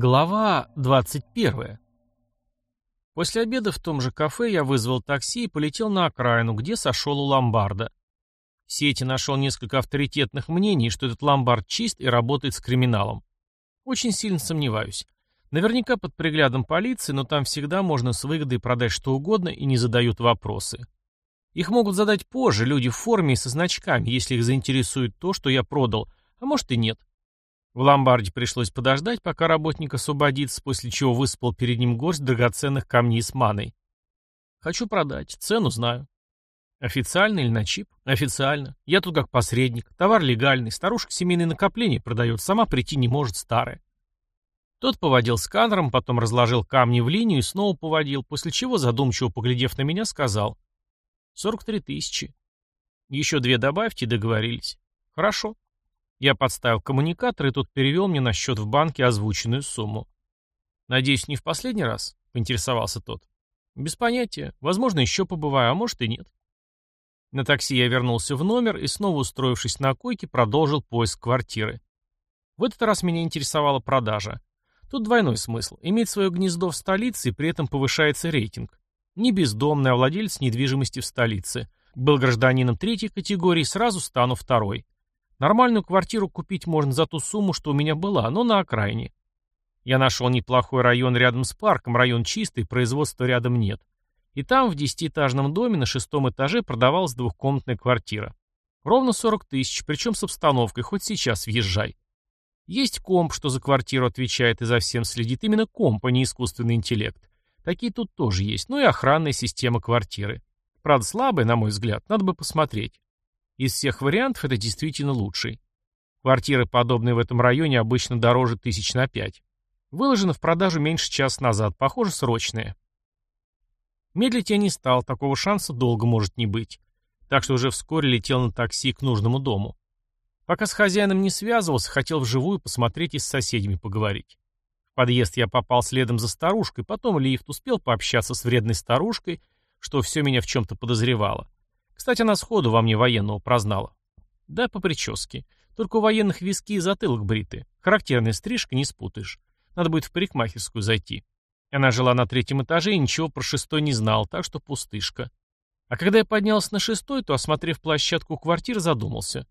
Глава 21. После обеда в том же кафе я вызвал такси и полетел на окраину, где сошел у ломбарда. В сети нашел несколько авторитетных мнений, что этот ломбард чист и работает с криминалом. Очень сильно сомневаюсь. Наверняка под приглядом полиции, но там всегда можно с выгодой продать что угодно и не задают вопросы. Их могут задать позже, люди в форме и со значками, если их заинтересует то, что я продал, а может и нет. В ломбарде пришлось подождать, пока работник освободится, после чего высыпал перед ним горсть драгоценных камней с маной. Хочу продать, цену знаю. Официально или на чип? Официально. Я тут как посредник. Товар легальный. Старушка семейные накопления продает. Сама прийти не может старая. Тот поводил сканером, потом разложил камни в линию и снова поводил, после чего, задумчиво поглядев на меня, сказал. 43 тысячи. Еще две добавьте, договорились. Хорошо. Я подставил коммуникатор, и тут перевел мне на счет в банке озвученную сумму. «Надеюсь, не в последний раз?» — поинтересовался тот. «Без понятия. Возможно, еще побываю, а может и нет». На такси я вернулся в номер и, снова устроившись на койке, продолжил поиск квартиры. В этот раз меня интересовала продажа. Тут двойной смысл. Иметь свое гнездо в столице и при этом повышается рейтинг. Не бездомный, а владелец недвижимости в столице. Был гражданином третьей категории, сразу стану второй. Нормальную квартиру купить можно за ту сумму, что у меня была, но на окраине. Я нашел неплохой район рядом с парком, район чистый, производства рядом нет. И там, в десятиэтажном доме, на шестом этаже продавалась двухкомнатная квартира. Ровно 40 тысяч, причем с обстановкой, хоть сейчас въезжай. Есть комп, что за квартиру отвечает и за всем следит. Именно комп, а не искусственный интеллект. Такие тут тоже есть. Ну и охранная система квартиры. Правда, слабая, на мой взгляд, надо бы посмотреть. Из всех вариантов это действительно лучший. Квартиры, подобные в этом районе, обычно дороже тысяч на пять. Выложено в продажу меньше часа назад, похоже, срочное. Медлить я не стал, такого шанса долго может не быть. Так что уже вскоре летел на такси к нужному дому. Пока с хозяином не связывался, хотел вживую посмотреть и с соседями поговорить. В подъезд я попал следом за старушкой, потом лифт, успел пообщаться с вредной старушкой, что все меня в чем-то подозревало. Кстати, она сходу во мне военного прознала. Да, по прическе. Только у военных виски и затылок бриты. Характерная стрижка, не спутаешь. Надо будет в парикмахерскую зайти. Она жила на третьем этаже и ничего про шестой не знал, так что пустышка. А когда я поднялся на шестой, то, осмотрев площадку квартиры, задумался.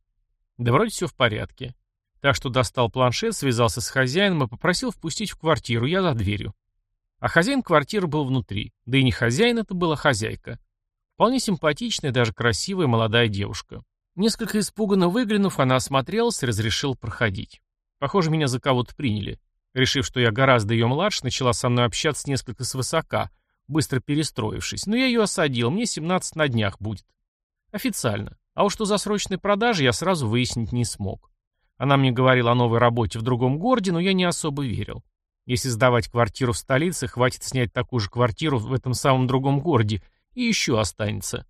Да вроде все в порядке. Так что достал планшет, связался с хозяином и попросил впустить в квартиру, я за дверью. А хозяин квартиры был внутри. Да и не хозяин это была хозяйка. Вполне симпатичная, даже красивая молодая девушка. Несколько испуганно выглянув, она осмотрелась и разрешила проходить. Похоже, меня за кого-то приняли. Решив, что я гораздо ее младше, начала со мной общаться несколько свысока, быстро перестроившись. Но я ее осадил, мне 17 на днях будет. Официально. А уж что за срочной продажи, я сразу выяснить не смог. Она мне говорила о новой работе в другом городе, но я не особо верил. Если сдавать квартиру в столице, хватит снять такую же квартиру в этом самом другом городе и еще останется.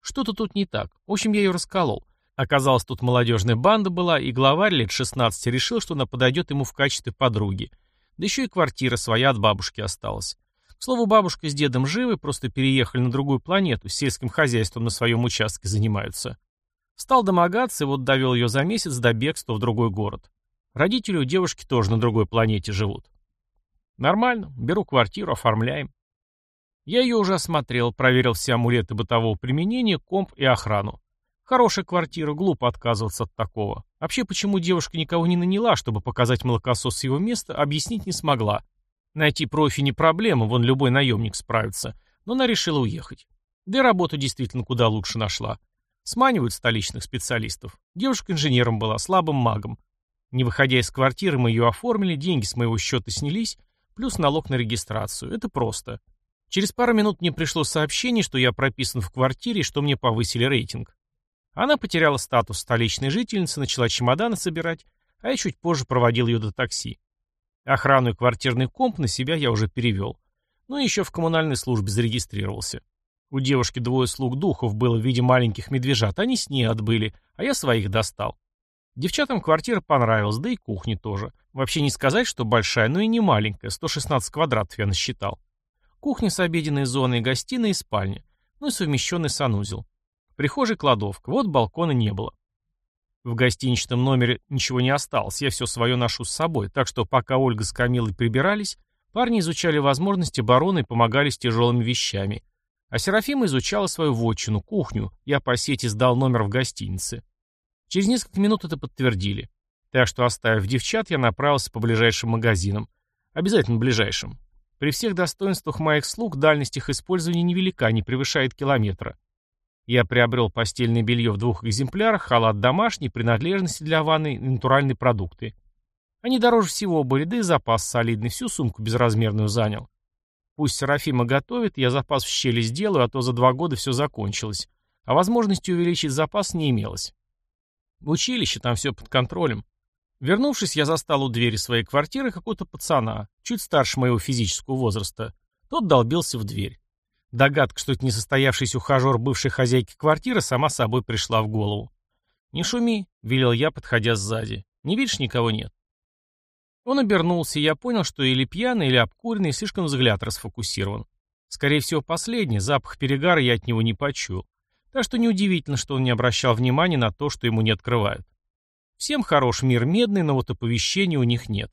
Что-то тут не так. В общем, я ее расколол. Оказалось, тут молодежная банда была, и главарь лет 16 решил, что она подойдет ему в качестве подруги. Да еще и квартира своя от бабушки осталась. К слову, бабушка с дедом живы, просто переехали на другую планету, сельским хозяйством на своем участке занимаются. Стал домогаться и вот довел ее за месяц до бегства в другой город. Родители у девушки тоже на другой планете живут. Нормально, беру квартиру, оформляем. Я ее уже осмотрел, проверил все амулеты бытового применения, комп и охрану. Хорошая квартира, глупо отказываться от такого. Вообще, почему девушка никого не наняла, чтобы показать молокосос с его места, объяснить не смогла. Найти профи не проблема, вон любой наемник справится. Но она решила уехать. Да и работу действительно куда лучше нашла. Сманивают столичных специалистов. Девушка инженером была, слабым магом. Не выходя из квартиры, мы ее оформили, деньги с моего счета снялись, плюс налог на регистрацию. Это просто. Через пару минут мне пришло сообщение, что я прописан в квартире что мне повысили рейтинг. Она потеряла статус столичной жительницы, начала чемоданы собирать, а я чуть позже проводил ее до такси. Охрану и квартирный комп на себя я уже перевел. Ну и еще в коммунальной службе зарегистрировался. У девушки двое слуг духов было в виде маленьких медвежат, они с ней отбыли, а я своих достал. Девчатам квартира понравилась, да и кухня тоже. Вообще не сказать, что большая, но и не маленькая, 116 квадратов я насчитал. Кухня с обеденной зоной, гостиная и спальня. Ну и совмещенный санузел. В кладовка. Вот балкона не было. В гостиничном номере ничего не осталось, я все свое ношу с собой, так что пока Ольга с Камилой прибирались, парни изучали возможности барона и помогали с тяжелыми вещами. А Серафима изучала свою вотчину, кухню, я по сети сдал номер в гостинице. Через несколько минут это подтвердили. Так что, оставив девчат, я направился по ближайшим магазинам. Обязательно ближайшим. При всех достоинствах моих слуг дальность их использования невелика, не превышает километра. Я приобрел постельное белье в двух экземплярах, халат домашний, принадлежности для ванны натуральные продукты. Они дороже всего были, да и запас солидный, всю сумку безразмерную занял. Пусть Серафима готовит, я запас в щели сделаю, а то за два года все закончилось. А возможности увеличить запас не имелось. В училище там все под контролем. Вернувшись, я застал у двери своей квартиры какого-то пацана, чуть старше моего физического возраста. Тот долбился в дверь. Догадка, что это несостоявшийся ухажер бывшей хозяйки квартиры, сама собой пришла в голову. «Не шуми», — велел я, подходя сзади. «Не видишь, никого нет». Он обернулся, и я понял, что или пьяный, или обкуренный, слишком взгляд расфокусирован. Скорее всего, последний, запах перегара я от него не почуял. Так что неудивительно, что он не обращал внимания на то, что ему не открывают. Всем хорош мир медный, но вот оповещения у них нет.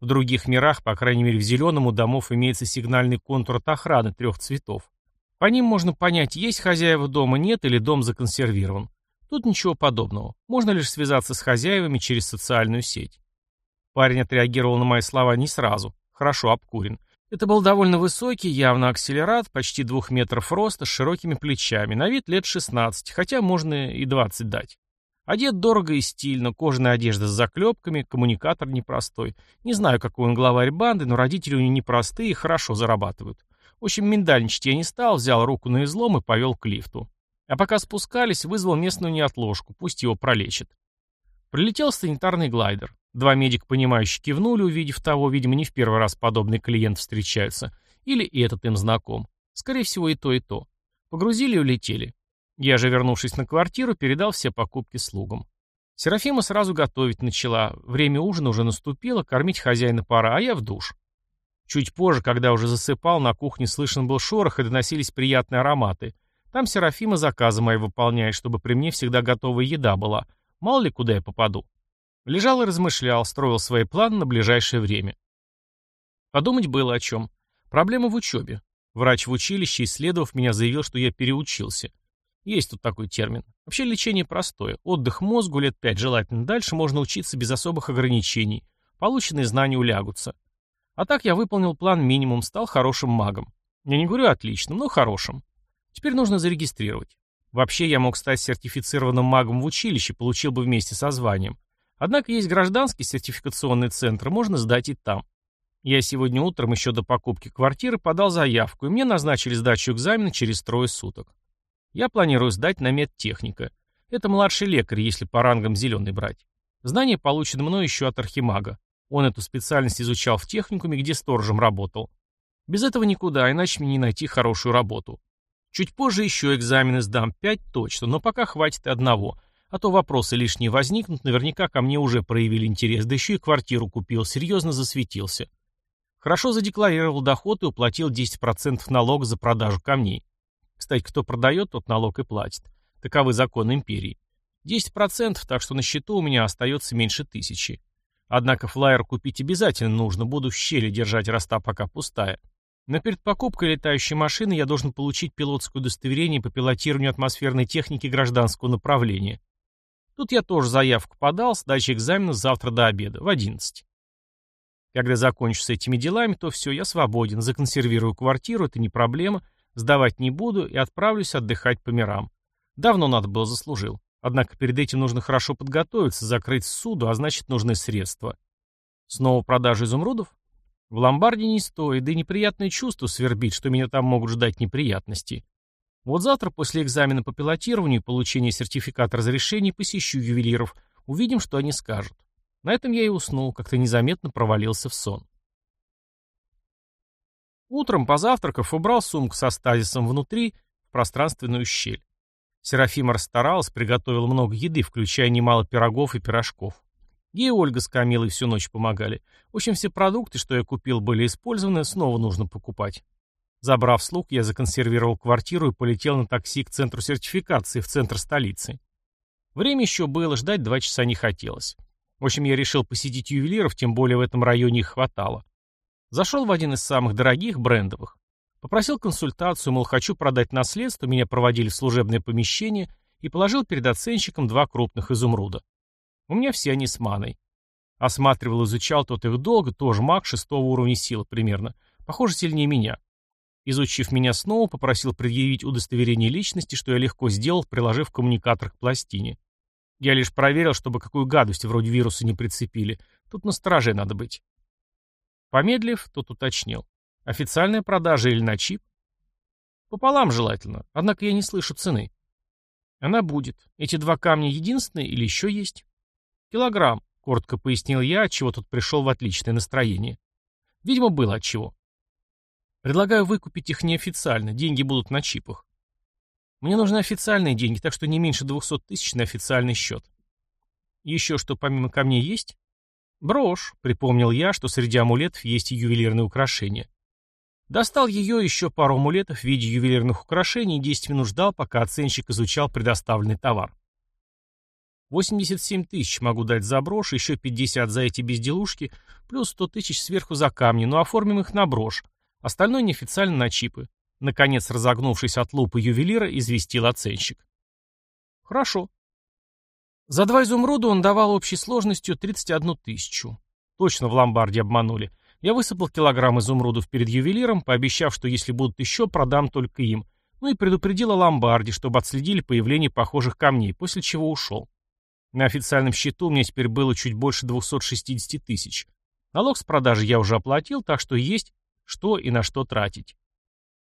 В других мирах, по крайней мере в зеленом, у домов имеется сигнальный контур от охраны трех цветов. По ним можно понять, есть хозяева дома, нет или дом законсервирован. Тут ничего подобного. Можно лишь связаться с хозяевами через социальную сеть. Парень отреагировал на мои слова не сразу. Хорошо обкурен. Это был довольно высокий, явно акселерат, почти двух метров роста, с широкими плечами, на вид лет 16, хотя можно и 20 дать. Одет дорого и стильно, кожаная одежда с заклепками, коммуникатор непростой. Не знаю, какой он главарь банды, но родители у него непростые и хорошо зарабатывают. В общем, миндальничать я не стал, взял руку на излом и повел к лифту. А пока спускались, вызвал местную неотложку, пусть его пролечат. Прилетел санитарный глайдер. Два медика, понимающе кивнули, увидев того, видимо, не в первый раз подобный клиент встречается. Или и этот им знаком. Скорее всего, и то, и то. Погрузили и улетели. Я же, вернувшись на квартиру, передал все покупки слугам. Серафима сразу готовить начала. Время ужина уже наступило, кормить хозяина пора, а я в душ. Чуть позже, когда уже засыпал, на кухне слышен был шорох и доносились приятные ароматы. Там Серафима заказы мои выполняет, чтобы при мне всегда готовая еда была. Мало ли, куда я попаду. Лежал и размышлял, строил свои планы на ближайшее время. Подумать было о чем. Проблема в учебе. Врач в училище, исследовав меня, заявил, что я переучился. Есть тут такой термин. Вообще лечение простое. Отдых мозгу лет пять желательно. Дальше можно учиться без особых ограничений. Полученные знания улягутся. А так я выполнил план минимум, стал хорошим магом. Я не говорю отличным, но хорошим. Теперь нужно зарегистрировать. Вообще я мог стать сертифицированным магом в училище, получил бы вместе со званием. Однако есть гражданский сертификационный центр, можно сдать и там. Я сегодня утром еще до покупки квартиры подал заявку, и мне назначили сдачу экзамена через трое суток. Я планирую сдать на медтехника. Это младший лекарь, если по рангам зеленый брать. Знания получены мной еще от архимага. Он эту специальность изучал в техникуме, где сторожем работал. Без этого никуда, иначе мне не найти хорошую работу. Чуть позже еще экзамены сдам, пять точно, но пока хватит одного. А то вопросы лишние возникнут, наверняка ко мне уже проявили интерес, да еще и квартиру купил, серьезно засветился. Хорошо задекларировал доход и уплатил 10% налога за продажу камней. Кстати, кто продает, тот налог и платит. Таковы законы империи. 10%, так что на счету у меня остается меньше тысячи. Однако флайер купить обязательно нужно, буду в щели держать, раз та пока пустая. Но перед покупкой летающей машины я должен получить пилотское удостоверение по пилотированию атмосферной техники гражданского направления. Тут я тоже заявку подал, сдача экзамена завтра до обеда, в 11. Когда закончу с этими делами, то все, я свободен, законсервирую квартиру, это не проблема, Сдавать не буду и отправлюсь отдыхать по мирам. Давно надо было, заслужил. Однако перед этим нужно хорошо подготовиться, закрыть суду, а значит нужны средства. Снова продажа изумрудов? В ломбарде не стоит, да и неприятное чувство свербит, что меня там могут ждать неприятности. Вот завтра после экзамена по пилотированию и получения сертификата разрешений посещу ювелиров, увидим, что они скажут. На этом я и уснул, как-то незаметно провалился в сон. Утром, позавтракав, убрал сумку со стазисом внутри в пространственную щель. Серафима расстаралась, приготовила много еды, включая немало пирогов и пирожков. Ей Ольга с Камилой всю ночь помогали. В общем, все продукты, что я купил, были использованы, снова нужно покупать. Забрав слуг, я законсервировал квартиру и полетел на такси к центру сертификации в центр столицы. Время еще было, ждать два часа не хотелось. В общем, я решил посетить ювелиров, тем более в этом районе их хватало. Зашел в один из самых дорогих, брендовых. Попросил консультацию, мол, хочу продать наследство, меня проводили в служебное помещение и положил перед оценщиком два крупных изумруда. У меня все они с маной. Осматривал, изучал тот их долго, тоже маг шестого уровня силы примерно. Похоже, сильнее меня. Изучив меня снова, попросил предъявить удостоверение личности, что я легко сделал, приложив коммуникатор к пластине. Я лишь проверил, чтобы какую гадость вроде вируса не прицепили. Тут на страже надо быть. Помедлив, тот уточнил. Официальная продажа или на чип? Пополам желательно, однако я не слышу цены. Она будет. Эти два камня единственные или еще есть? Килограмм, коротко пояснил я, отчего тут пришел в отличное настроение. Видимо, было отчего. Предлагаю выкупить их неофициально, деньги будут на чипах. Мне нужны официальные деньги, так что не меньше 200 тысяч на официальный счет. Еще что помимо камней есть? Брошь, припомнил я, что среди амулетов есть и ювелирные украшения. Достал ее еще пару амулетов в виде ювелирных украшений и 10 минут ждал, пока оценщик изучал предоставленный товар. 87 тысяч могу дать за брошь, еще 50 за эти безделушки, плюс 100 тысяч сверху за камни, но оформим их на брошь, Остальное неофициально на чипы. Наконец, разогнувшись от лупы ювелира, известил оценщик. Хорошо. За два изумруда он давал общей сложностью 31 тысячу. Точно в ломбарде обманули. Я высыпал килограмм изумрудов перед ювелиром, пообещав, что если будут еще, продам только им. Ну и предупредил о ломбарде, чтобы отследили появление похожих камней, после чего ушел. На официальном счету у меня теперь было чуть больше 260 тысяч. Налог с продажи я уже оплатил, так что есть что и на что тратить.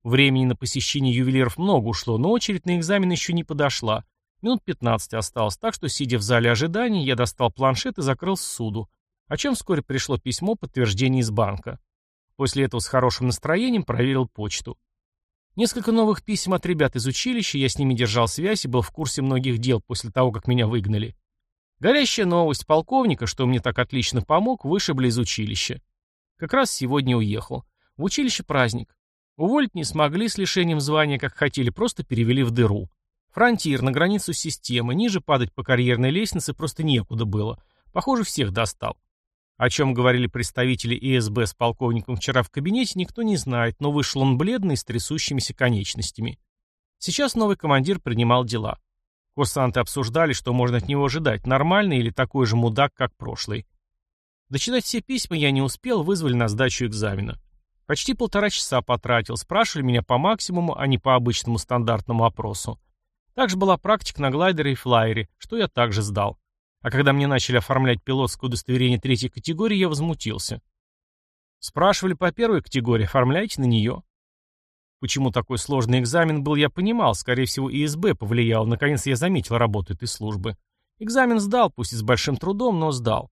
Времени на посещение ювелиров много ушло, но очередь на экзамен еще не подошла. Минут 15 осталось, так что, сидя в зале ожидания, я достал планшет и закрыл суду, о чем вскоре пришло письмо подтверждения из банка. После этого с хорошим настроением проверил почту. Несколько новых писем от ребят из училища, я с ними держал связь и был в курсе многих дел после того, как меня выгнали. Горящая новость полковника, что мне так отлично помог, вышибли из училища. Как раз сегодня уехал. В училище праздник. Уволить не смогли с лишением звания, как хотели, просто перевели в дыру. Фронтир, на границу системы, ниже падать по карьерной лестнице просто некуда было. Похоже, всех достал. О чем говорили представители ИСБ с полковником вчера в кабинете, никто не знает, но вышел он бледный с трясущимися конечностями. Сейчас новый командир принимал дела. Курсанты обсуждали, что можно от него ожидать, нормальный или такой же мудак, как прошлый. Дочитать все письма я не успел, вызвали на сдачу экзамена. Почти полтора часа потратил, спрашивали меня по максимуму, а не по обычному стандартному опросу. Также была практика на глайдере и флайере, что я также сдал. А когда мне начали оформлять пилотское удостоверение третьей категории, я возмутился. Спрашивали по первой категории, оформляйте на нее. Почему такой сложный экзамен был, я понимал, скорее всего, ИСБ повлиял, наконец я заметил работу этой службы. Экзамен сдал, пусть и с большим трудом, но сдал.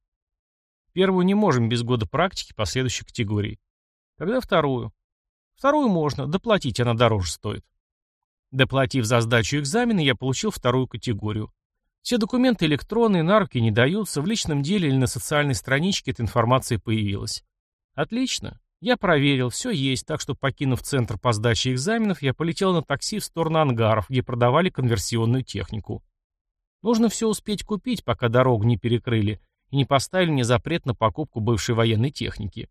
Первую не можем без года практики по следующей категории. Тогда вторую. Вторую можно, доплатить она дороже стоит. Доплатив за сдачу экзамена, я получил вторую категорию. Все документы электронные, на руки не даются, в личном деле или на социальной страничке эта информация появилась. Отлично. Я проверил, все есть, так что, покинув центр по сдаче экзаменов, я полетел на такси в сторону ангаров, где продавали конверсионную технику. Нужно все успеть купить, пока дорогу не перекрыли, и не поставили мне запрет на покупку бывшей военной техники.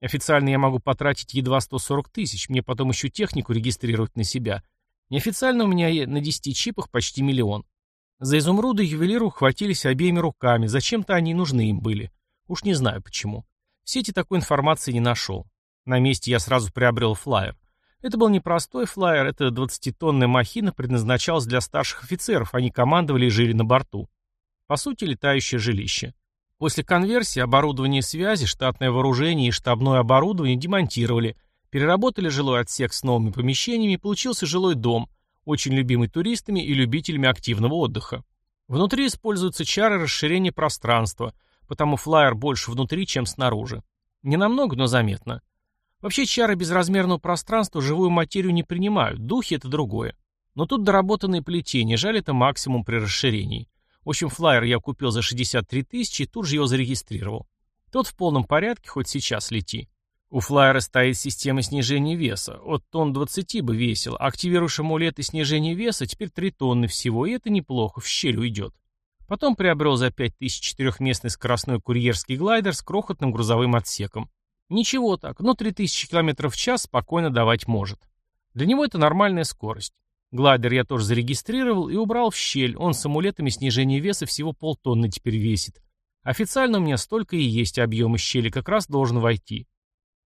Официально я могу потратить едва 140 тысяч, мне потом еще технику регистрировать на себя. Неофициально у меня на 10 чипах почти миллион. За изумруды ювелиру хватились обеими руками, зачем-то они нужны им были. Уж не знаю почему. В сети такой информации не нашел. На месте я сразу приобрел флайер. Это был не простой флайер, это 20-тонная махина предназначалась для старших офицеров, они командовали и жили на борту. По сути, летающее жилище. После конверсии оборудование связи, штатное вооружение и штабное оборудование демонтировали, переработали жилой отсек с новыми помещениями получился жилой дом, очень любимый туристами и любителями активного отдыха. Внутри используются чары расширения пространства, потому флайер больше внутри, чем снаружи. Не намного, но заметно. Вообще чары безразмерного пространства живую материю не принимают, духи это другое. Но тут доработанные плетения, жаль это максимум при расширении. В общем, флайер я купил за 63 тысячи и тут же его зарегистрировал. Тот в полном порядке, хоть сейчас лети. У флайера стоит система снижения веса. От тонн 20 бы весил. Активируешь амулет и снижение веса, теперь 3 тонны всего, и это неплохо, в щель уйдет. Потом приобрел за 5000 четырехместный скоростной курьерский глайдер с крохотным грузовым отсеком. Ничего так, но 3000 км в час спокойно давать может. Для него это нормальная скорость. Глайдер я тоже зарегистрировал и убрал в щель, он с амулетами снижения веса всего полтонны теперь весит. Официально у меня столько и есть объема щели, как раз должен войти.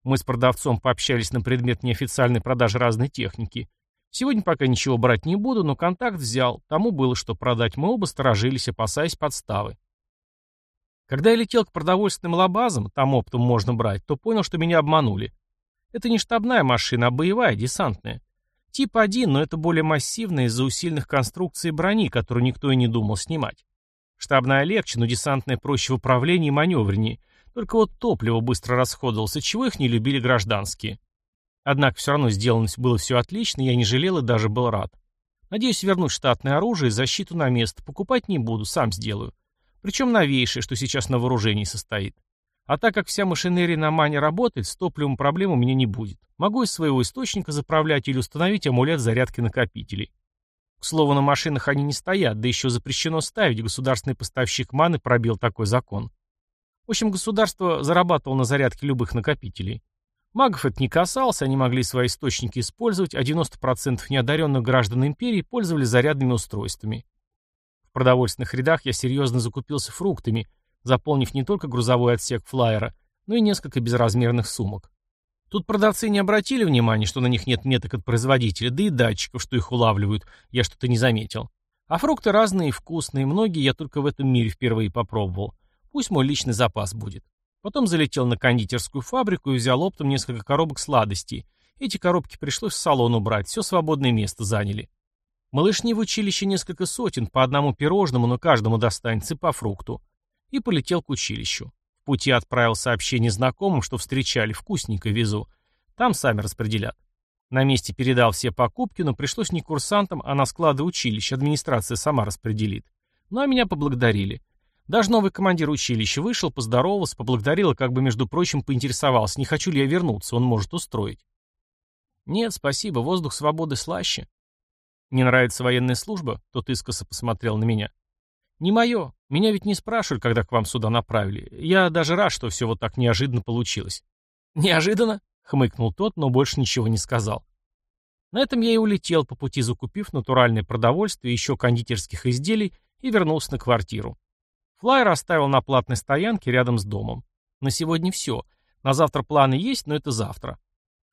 Мы с продавцом пообщались на предмет неофициальной продажи разной техники. Сегодня пока ничего брать не буду, но контакт взял, тому было что продать, мы оба сторожились, опасаясь подставы. Когда я летел к продовольственным лабазам, там оптом можно брать, то понял, что меня обманули. Это не штабная машина, а боевая, десантная. Тип 1, но это более массивная из-за усиленных конструкций брони, которую никто и не думал снимать. Штабная легче, но десантная проще в управлении и маневреннее. Только вот топливо быстро расходовалось, чего их не любили гражданские. Однако все равно сделано было все отлично, я не жалел и даже был рад. Надеюсь вернуть штатное оружие и защиту на место. Покупать не буду, сам сделаю. Причем новейшее, что сейчас на вооружении состоит. А так как вся машинерия на мане работает, с топливом проблем у меня не будет. Могу из своего источника заправлять или установить амулет зарядки накопителей. К слову, на машинах они не стоят, да еще запрещено ставить, государственный поставщик маны пробил такой закон. В общем, государство зарабатывало на зарядке любых накопителей. Магов это не касалось, они могли свои источники использовать, а 90% неодаренных граждан империи пользовались зарядными устройствами. В продовольственных рядах я серьезно закупился фруктами – заполнив не только грузовой отсек флайера, но и несколько безразмерных сумок. Тут продавцы не обратили внимания, что на них нет меток от производителя, да и датчиков, что их улавливают, я что-то не заметил. А фрукты разные и вкусные, многие я только в этом мире впервые попробовал. Пусть мой личный запас будет. Потом залетел на кондитерскую фабрику и взял оптом несколько коробок сладостей. Эти коробки пришлось в салон убрать, все свободное место заняли. Малышни в училище несколько сотен, по одному пирожному, но каждому достанется по фрукту и полетел к училищу. В пути отправил сообщение знакомым, что встречали, вкусненько везу. Там сами распределят. На месте передал все покупки, но пришлось не курсантам, а на склады училища. Администрация сама распределит. Ну а меня поблагодарили. Даже новый командир училища вышел, поздоровался, поблагодарил и как бы, между прочим, поинтересовался, не хочу ли я вернуться, он может устроить. Нет, спасибо, воздух свободы слаще. Не нравится военная служба? Тот искоса посмотрел на меня. Не мое. Меня ведь не спрашивали, когда к вам сюда направили. Я даже рад, что все вот так неожиданно получилось. Неожиданно? Хмыкнул тот, но больше ничего не сказал. На этом я и улетел, по пути закупив натуральное продовольствие и еще кондитерских изделий, и вернулся на квартиру. Флайер оставил на платной стоянке рядом с домом. На сегодня все. На завтра планы есть, но это завтра.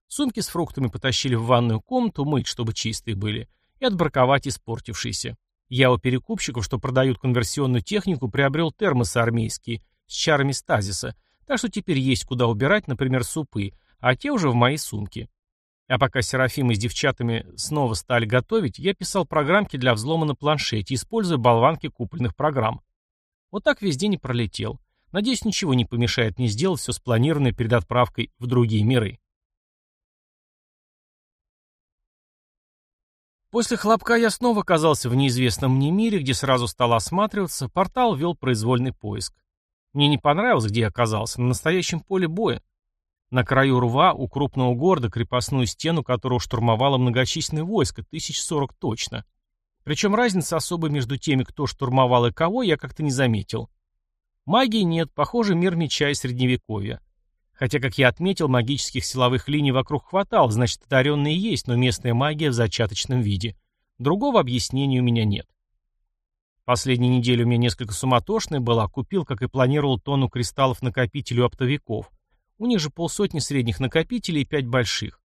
Сумки с фруктами потащили в ванную комнату, мыть, чтобы чистые были, и отбраковать испортившиеся. Я у перекупщиков, что продают конверсионную технику, приобрел термосы армейские с чарами стазиса, так что теперь есть куда убирать, например, супы, а те уже в моей сумке. А пока Серафима с девчатами снова стали готовить, я писал программки для взлома на планшете, используя болванки купленных программ. Вот так весь день и пролетел. Надеюсь, ничего не помешает мне сделать все спланированное перед отправкой в другие миры. После хлопка я снова оказался в неизвестном мне мире, где сразу стал осматриваться, портал вел произвольный поиск. Мне не понравилось, где я оказался, на настоящем поле боя. На краю рва у крупного города крепостную стену, которую штурмовало многочисленное войско, тысяч сорок точно. Причем разницы особой между теми, кто штурмовал и кого, я как-то не заметил. Магии нет, похоже, мир меча и средневековья. Хотя, как я отметил, магических силовых линий вокруг хватало, значит, одаренные есть, но местная магия в зачаточном виде. Другого объяснения у меня нет. Последнюю неделю у меня несколько суматошная была, купил, как и планировал, тонну кристаллов накопителю оптовиков. У них же полсотни средних накопителей и пять больших.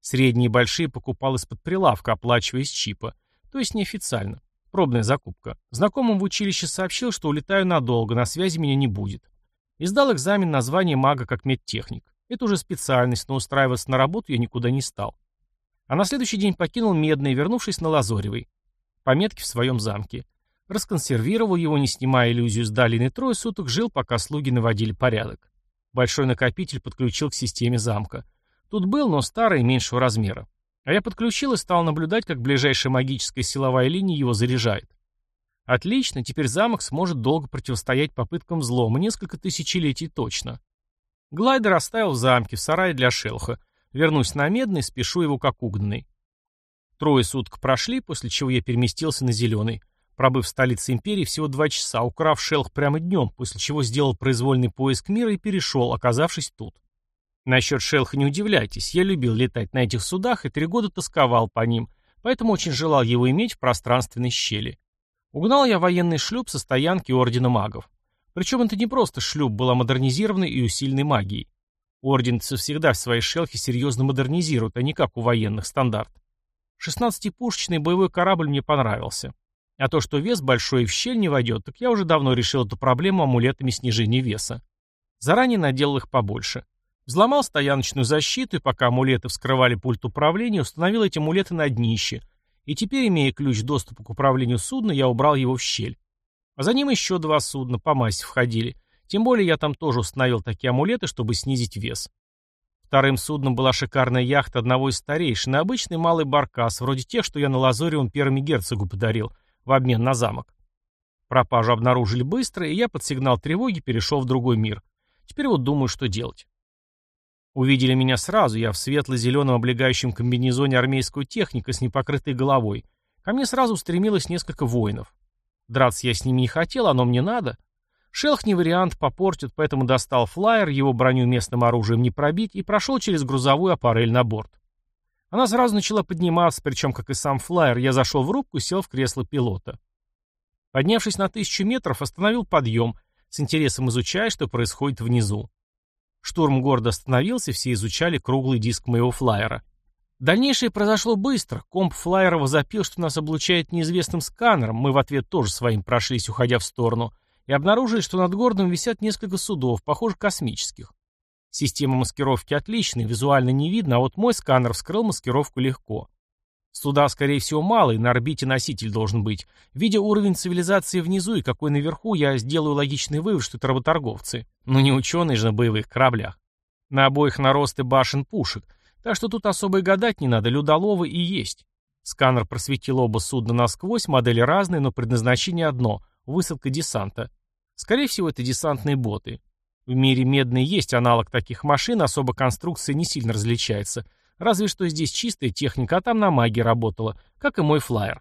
Средние и большие покупал из-под прилавка, оплачивая из чипа. То есть неофициально. Пробная закупка. Знакомым в училище сообщил, что улетаю надолго, на связи меня не будет. И сдал экзамен на звание мага как медтехник. Это уже специальность, но устраиваться на работу я никуда не стал. А на следующий день покинул Медный, вернувшись на Лазоревый. Пометки в своем замке. Расконсервировал его, не снимая иллюзию с Далины, трое суток жил, пока слуги наводили порядок. Большой накопитель подключил к системе замка. Тут был, но старый, меньшего размера. А я подключил и стал наблюдать, как ближайшая магическая силовая линия его заряжает. Отлично, теперь замок сможет долго противостоять попыткам взлома, несколько тысячелетий точно. Глайдер оставил в замке, в сарае для шелха. Вернусь на медный, спешу его как угнанный. Трое суток прошли, после чего я переместился на зеленый. пробыв в столице империи всего два часа, украв шелх прямо днем, после чего сделал произвольный поиск мира и перешел, оказавшись тут. Насчет шелха не удивляйтесь, я любил летать на этих судах и три года тосковал по ним, поэтому очень желал его иметь в пространственной щели. Угнал я военный шлюп со стоянки Ордена Магов. Причем это не просто шлюп, была модернизированной и усиленной магией. Орденцы всегда в своей шелхе серьезно модернизируют, а не как у военных стандарт. 16-пушечный боевой корабль мне понравился. А то, что вес большой и в щель не войдет, так я уже давно решил эту проблему амулетами снижения веса. Заранее наделал их побольше. Взломал стояночную защиту, и пока амулеты вскрывали пульт управления, установил эти амулеты на днище. И теперь, имея ключ доступа к управлению судна, я убрал его в щель. А за ним еще два судна по массе входили. Тем более я там тоже установил такие амулеты, чтобы снизить вес. Вторым судном была шикарная яхта одного из старейшин, обычный малый баркас, вроде тех, что я на Лазоревом первыми герцогу подарил, в обмен на замок. Пропажу обнаружили быстро, и я под сигнал тревоги перешел в другой мир. Теперь вот думаю, что делать. Увидели меня сразу, я в светло-зеленом облегающем комбинезоне армейскую технику с непокрытой головой. Ко мне сразу устремилось несколько воинов. Драться я с ними не хотел, оно мне надо. Шелх не вариант, попортит, поэтому достал флайер, его броню местным оружием не пробить, и прошел через грузовую аппарель на борт. Она сразу начала подниматься, причем, как и сам флайер, я зашел в рубку сел в кресло пилота. Поднявшись на тысячу метров, остановил подъем, с интересом изучая, что происходит внизу. Штурм города остановился, все изучали круглый диск моего флайера. Дальнейшее произошло быстро. Комп флайера возопил, что нас облучает неизвестным сканером. Мы в ответ тоже своим прошлись, уходя в сторону. И обнаружили, что над городом висят несколько судов, похоже, космических. Система маскировки отличная, визуально не видно, а вот мой сканер вскрыл маскировку легко. Суда, скорее всего, мало, на орбите носитель должен быть. Видя уровень цивилизации внизу и какой наверху, я сделаю логичный вывод, что это работорговцы. Но не ученые же на боевых кораблях. На обоих наросты башен пушек — так что тут особо и гадать не надо, людоловы и есть. Сканер просветил оба судна насквозь, модели разные, но предназначение одно — высадка десанта. Скорее всего, это десантные боты. В мире медный есть аналог таких машин, особо конструкция не сильно различается. Разве что здесь чистая техника, а там на магии работала, как и мой флайер.